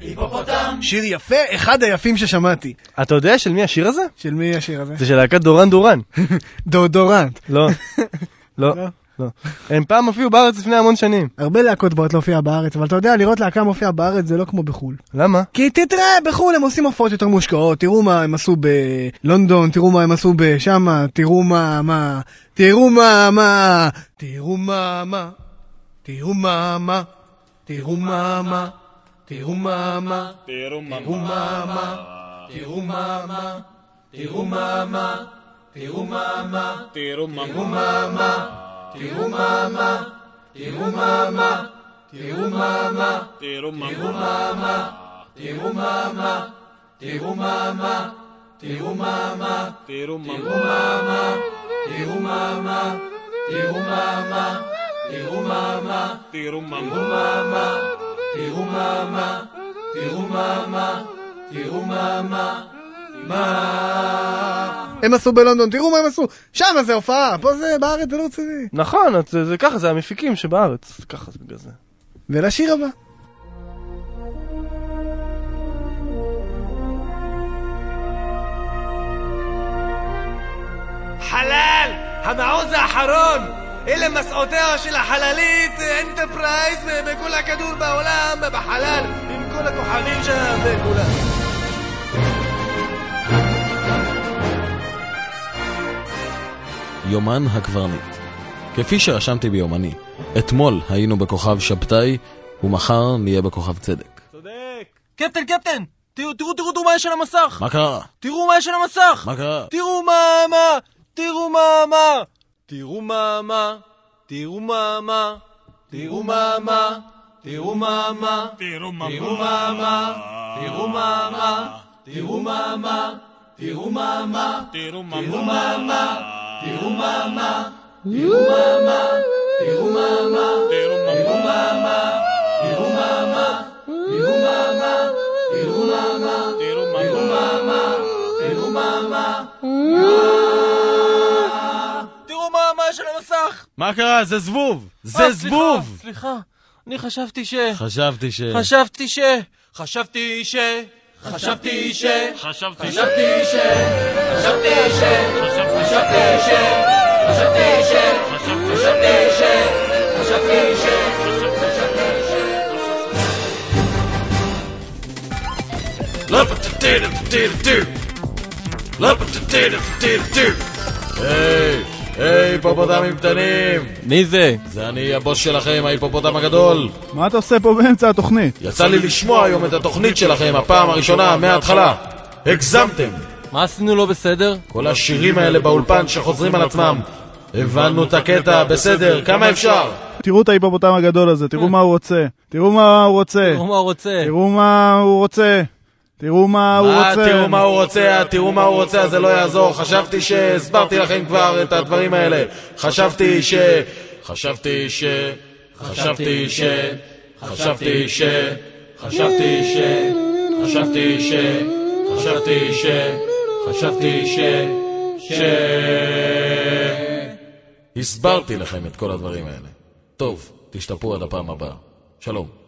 היפופוטם! שיר יפה, אחד היפים ששמעתי. אתה יודע של מי השיר הזה? של מי השיר הזה? זה של להקת דורן דורן. דורדורנט. לא, לא, לא? לא. הם פעם הופיעו בארץ לפני המון שנים. הרבה להקות באות להופיע בארץ, אבל אתה יודע, לראות להקה מופיעה בארץ זה לא כמו בחו"ל. למה? כי תתראה, בחו"ל הם עושים הופעות יותר מושקעות, תראו מה הם עשו בלונדון, תראו מה הם עשו בשמה, תראו מה, מה, תראו מה, מה, תראו מה, מה, תראו מה, מה, תראו מה, מה, תראו מה, מה, תראו מה, מה, תראו מה, מה, תראו מה, מה, תראו מה, מה, תראו מה, מה, תראו מה, מה, תראו מה מה, תראו מה מה, תראו מה מה... הם עשו בלונדון, תראו מה הם עשו, שם זה הופעה, פה זה, בארץ זה לא רציני. נכון, זה, זה ככה, זה המפיקים שבארץ, ככה זה בגלל זה. ולשיר הבא. חלל, המעוז האחרון, אלה מסעותיה של החללית אנטרפרייז בכל הכדור בעולם, בחלל, עם כל הכוכבים שם וכולם. יומן הקברניט. כפי שרשמתי ביומני, אתמול היינו בכוכב שבתאי, ומחר נהיה בכוכב צדק. קפטן, קפטן! תראו, תראו, תראו, תראו מה יש על המסך! מה קרה? תראו מה יש על המסך! מה קרה? תראו מה, מה! תראו מה, מה! תראו מה, מה! תראו מה, מה! תראו מה, מה! תראו מה, מה! תראו מה, מה! תראו מה, מה! תראו מה, מה! תראו מה, מה! תראו מה, מה! תראו מה, מה! תראו מה, מה! תראו מה, מה! תראו מה, מה! תראו מה, מה! תראו מה, מה! תראו מה, מה! תראו מה, מה! תראו מה, מה! תראו המסך! מה קרה? זה זבוב! זה אה, זבוב! סליחה, סליחה, אני חשבתי ש... חשבתי ש... חשבתי ש... חשבתי ש... חשבתי ש... חשבתי ש... חשבתי ש... חשבתי ש... חשבתי ש... חשבתי ש... חשבתי ש... חשבתי ש... היי, היי, היפופוטמים קטנים! מי זה? זה אני הבוס שלכם, ההיפופוטם הגדול. מה אתה עושה פה באמצע התוכנית? יצא לי לשמוע היום את התוכנית שלכם, הפעם הראשונה, מההתחלה. הגזמתם! מה עשינו לא בסדר? כל השירים האלה באולפן שחוזרים על עצמם. הבנו את הקטע, בסדר, כמה אפשר? תראו את ההיפופוטם הגדול הזה, תראו מה הוא רוצה. תראו מה הוא רוצה. תראו מה הוא רוצה. תראו מה הוא רוצה. תראו מה הוא רוצה. תראו מה הוא רוצה, תראו מה הוא רוצה, זה לא יעזור. חשבתי שהסברתי לכם כבר את הדברים האלה. חשבתי ש... חשבתי ש... חשבתי ש... חשבתי ש... חשבתי ש... חשבתי ש... חשבתי ש... חשבתי ש... ש... הסברתי לכם את כל הדברים האלה. טוב, תשתפרו עד הפעם הבאה. שלום.